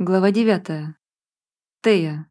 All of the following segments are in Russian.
Глава 9. Тея.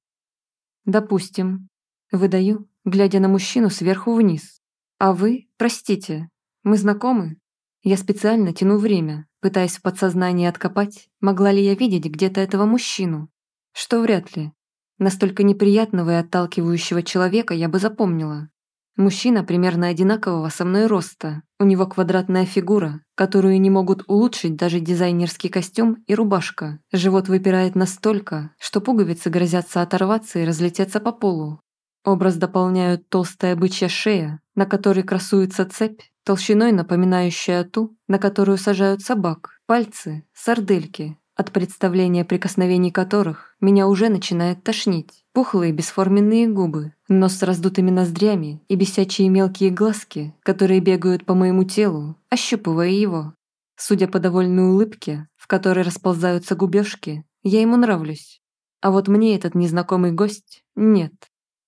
Допустим. Выдаю, глядя на мужчину сверху вниз. А вы, простите, мы знакомы? Я специально тяну время, пытаясь в подсознании откопать, могла ли я видеть где-то этого мужчину. Что вряд ли. Настолько неприятного и отталкивающего человека я бы запомнила. Мужчина примерно одинакового со мной роста. У него квадратная фигура, которую не могут улучшить даже дизайнерский костюм и рубашка. Живот выпирает настолько, что пуговицы грозятся оторваться и разлететься по полу. Образ дополняют толстая бычья шея, на которой красуется цепь, толщиной напоминающая ту, на которую сажают собак, пальцы, сардельки, от представления прикосновений которых меня уже начинает тошнить. Пухлые бесформенные губы, нос с раздутыми ноздрями и бесячие мелкие глазки, которые бегают по моему телу, ощупывая его. Судя по довольной улыбке, в которой расползаются губёшки, я ему нравлюсь. А вот мне этот незнакомый гость – нет.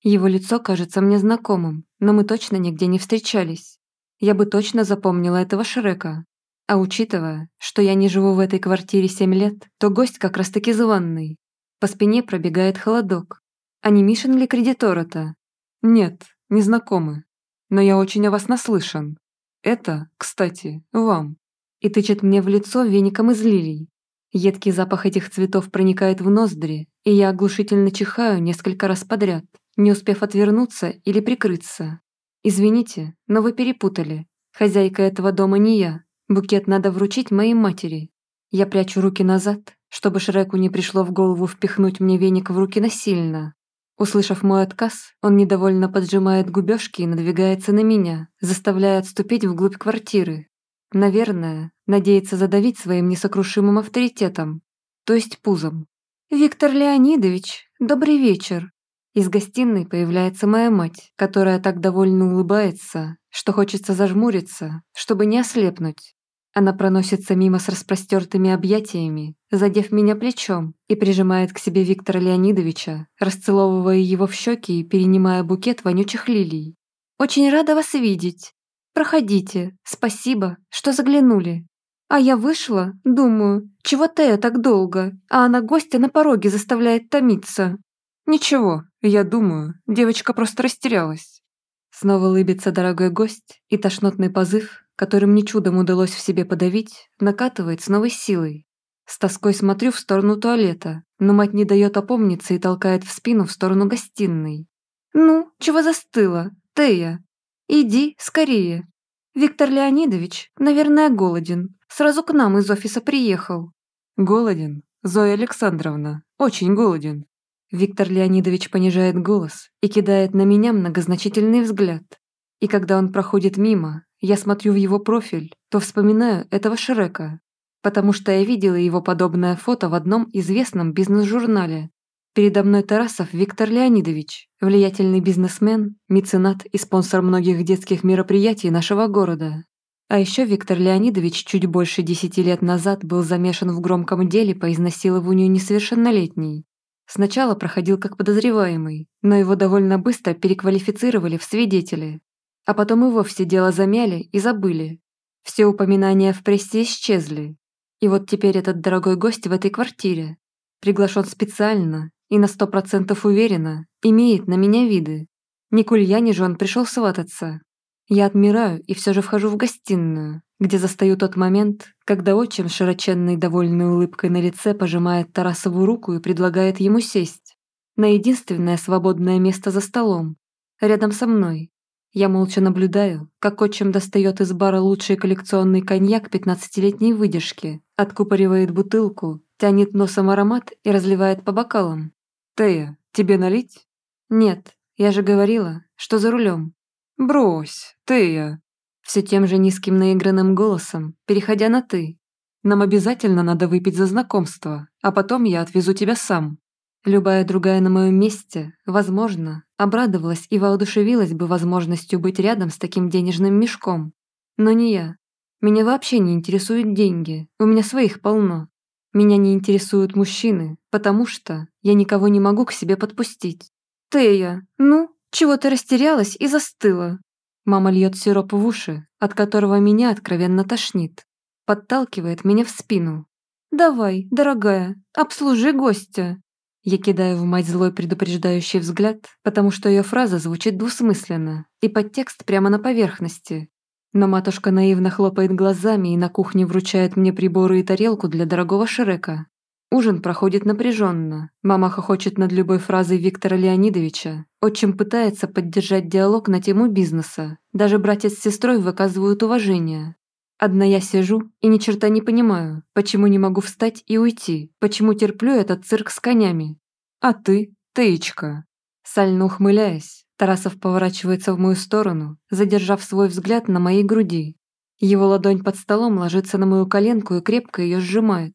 Его лицо кажется мне знакомым, но мы точно нигде не встречались. Я бы точно запомнила этого Шрека, а учитывая, что я не живу в этой квартире семь лет, то гость как раз-таки званный. По спине пробегает холодок. А не Мишин ли кредитора-то? Нет, не знакомы. Но я очень о вас наслышан. Это, кстати, вам. И тычет мне в лицо веником из лилий. Едкий запах этих цветов проникает в ноздри, и я оглушительно чихаю несколько раз подряд, не успев отвернуться или прикрыться. Извините, но вы перепутали. Хозяйка этого дома не я, Букет надо вручить моей матери. Я прячу руки назад, чтобы Шреку не пришло в голову впихнуть мне веник в руки насильно. Услышав мой отказ, он недовольно поджимает губёшки и надвигается на меня, заставляя отступить вглубь квартиры. Наверное, надеется задавить своим несокрушимым авторитетом, то есть пузом. «Виктор Леонидович, добрый вечер!» Из гостиной появляется моя мать, которая так довольно улыбается, что хочется зажмуриться, чтобы не ослепнуть. Она проносится мимо с распростертыми объятиями, задев меня плечом, и прижимает к себе Виктора Леонидовича, расцеловывая его в щеки и перенимая букет вонючих лилий. «Очень рада вас видеть. Проходите. Спасибо, что заглянули. А я вышла, думаю, чего Тея так долго, а она гостя на пороге заставляет томиться». «Ничего, я думаю, девочка просто растерялась». Снова улыбится дорогой гость, и тошнотный позыв, которым мне чудом удалось в себе подавить, накатывает с новой силой. С тоской смотрю в сторону туалета, но мать не дает опомниться и толкает в спину в сторону гостиной. «Ну, чего застыла? Тея? Иди, скорее. Виктор Леонидович, наверное, голоден. Сразу к нам из офиса приехал». «Голоден? Зоя Александровна, очень голоден». Виктор Леонидович понижает голос и кидает на меня многозначительный взгляд. И когда он проходит мимо, я смотрю в его профиль, то вспоминаю этого Шрека, потому что я видела его подобное фото в одном известном бизнес-журнале. Передо мной Тарасов Виктор Леонидович, влиятельный бизнесмен, меценат и спонсор многих детских мероприятий нашего города. А еще Виктор Леонидович чуть больше десяти лет назад был замешан в громком деле по изнасилованию несовершеннолетней. Сначала проходил как подозреваемый, но его довольно быстро переквалифицировали в свидетели а потом и вовсе дело замяли и забыли. Все упоминания в прессе исчезли. И вот теперь этот дорогой гость в этой квартире. Приглашен специально и на сто процентов уверенно имеет на меня виды. Не к Ульяне же он пришел свататься. Я отмираю и все же вхожу в гостиную, где застаю тот момент, когда отчим широченной довольной улыбкой на лице пожимает Тарасову руку и предлагает ему сесть на единственное свободное место за столом, рядом со мной. Я молча наблюдаю, как отчим достает из бара лучший коллекционный коньяк 15-летней выдержки, откупоривает бутылку, тянет носом аромат и разливает по бокалам. «Тея, тебе налить?» «Нет, я же говорила, что за рулем». «Брось, Тея!» Все тем же низким наигранным голосом, переходя на «ты». «Нам обязательно надо выпить за знакомство, а потом я отвезу тебя сам». Любая другая на моем месте, возможно, обрадовалась и воодушевилась бы возможностью быть рядом с таким денежным мешком. Но не я. Меня вообще не интересуют деньги, у меня своих полно. Меня не интересуют мужчины, потому что я никого не могу к себе подпустить. «Тея, ну, чего ты растерялась и застыла?» Мама льет сироп в уши, от которого меня откровенно тошнит. Подталкивает меня в спину. Давай, дорогая, обслужи гостя. Я кидаю в мать злой предупреждающий взгляд, потому что ее фраза звучит двусмысленно, и подтекст прямо на поверхности. Но матушка наивно хлопает глазами и на кухне вручает мне приборы и тарелку для дорогого Шрека. Ужин проходит напряженно. Мама хохочет над любой фразой Виктора Леонидовича. Отчим пытается поддержать диалог на тему бизнеса. Даже братец с сестрой выказывают уважение. Одна я сижу и ни черта не понимаю, почему не могу встать и уйти, почему терплю этот цирк с конями. А ты, Тычка. Сально ухмыляясь, Тарасов поворачивается в мою сторону, задержав свой взгляд на моей груди. Его ладонь под столом ложится на мою коленку и крепко ее сжимает.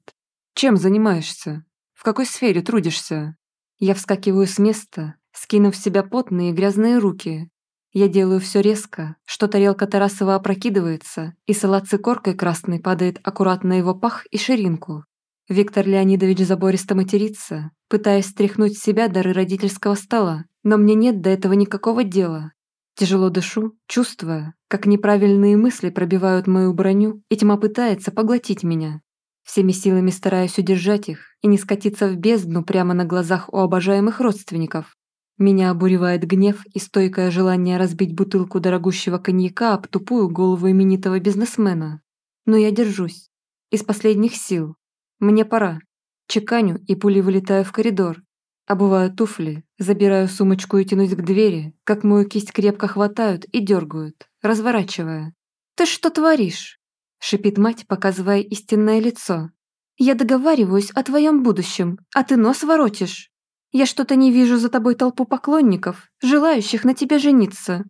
«Чем занимаешься? В какой сфере трудишься?» Я вскакиваю с места, скинув в себя потные и грязные руки. Я делаю все резко, что тарелка Тарасова опрокидывается, и салат с икоркой красной падает аккуратно на его пах и ширинку. Виктор Леонидович забористо матерится, пытаясь стряхнуть с себя дары родительского стола, но мне нет до этого никакого дела. Тяжело дышу, чувствуя, как неправильные мысли пробивают мою броню, и тьма пытается поглотить меня. Всеми силами стараюсь удержать их и не скатиться в бездну прямо на глазах у обожаемых родственников. Меня обуревает гнев и стойкое желание разбить бутылку дорогущего коньяка об тупую голову именитого бизнесмена. Но я держусь. Из последних сил. Мне пора. Чеканю и пулей вылетаю в коридор, Обуваю туфли, забираю сумочку и тянусь к двери, как мою кисть крепко хватают и дергают, разворачивая. «Ты что творишь?» – шипит мать, показывая истинное лицо. «Я договариваюсь о твоем будущем, а ты нос воротишь. Я что-то не вижу за тобой толпу поклонников, желающих на тебе жениться.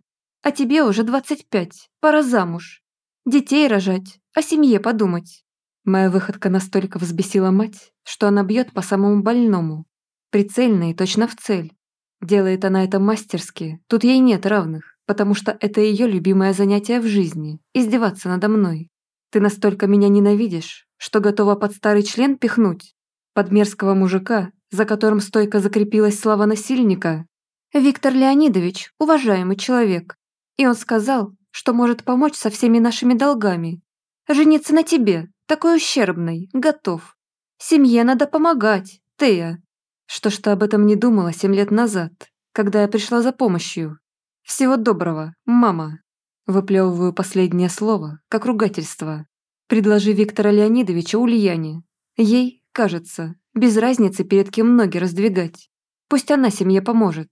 А тебе уже 25, пора замуж. Детей рожать, о семье подумать». Моя выходка настолько взбесила мать, что она бьет по самому больному, Прицельно и точно в цель. Делает она это мастерски, тут ей нет равных, потому что это ее любимое занятие в жизни – издеваться надо мной. Ты настолько меня ненавидишь, что готова под старый член пихнуть. Под мерзкого мужика, за которым стойко закрепилась слава насильника. Виктор Леонидович – уважаемый человек. И он сказал, что может помочь со всеми нашими долгами. Жениться на тебе, такой ущербной, готов. Семье надо помогать, Тея. Что ж ты об этом не думала семь лет назад, когда я пришла за помощью? Всего доброго, мама. Выплевываю последнее слово, как ругательство. Предложи Виктора Леонидовича Ульяне. Ей, кажется, без разницы перед кем ноги раздвигать. Пусть она семье поможет.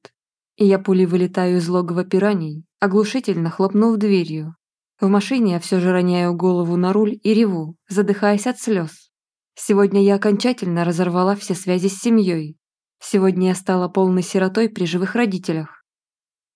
И я пулей вылетаю из логова пираний, оглушительно хлопнув дверью. В машине я все же роняю голову на руль и реву, задыхаясь от слез. Сегодня я окончательно разорвала все связи с семьей, Сегодня я стала полной сиротой при живых родителях.